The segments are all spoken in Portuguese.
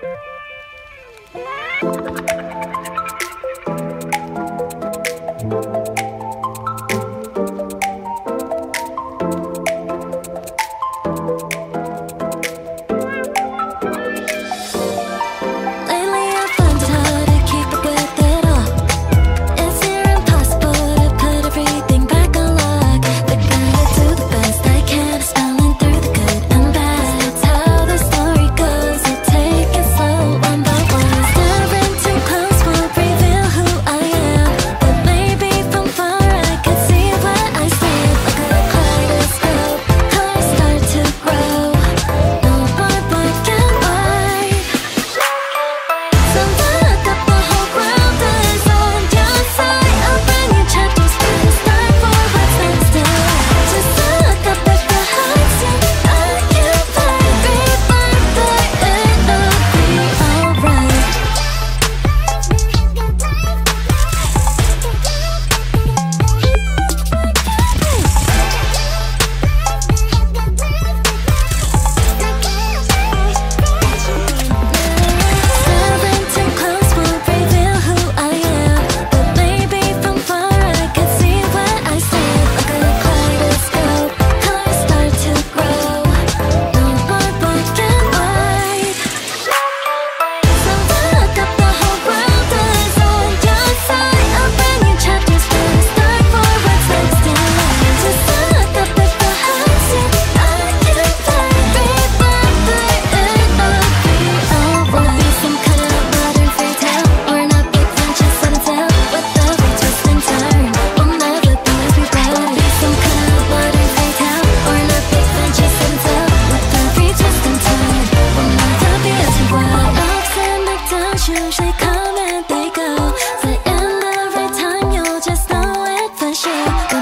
Música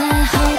my heart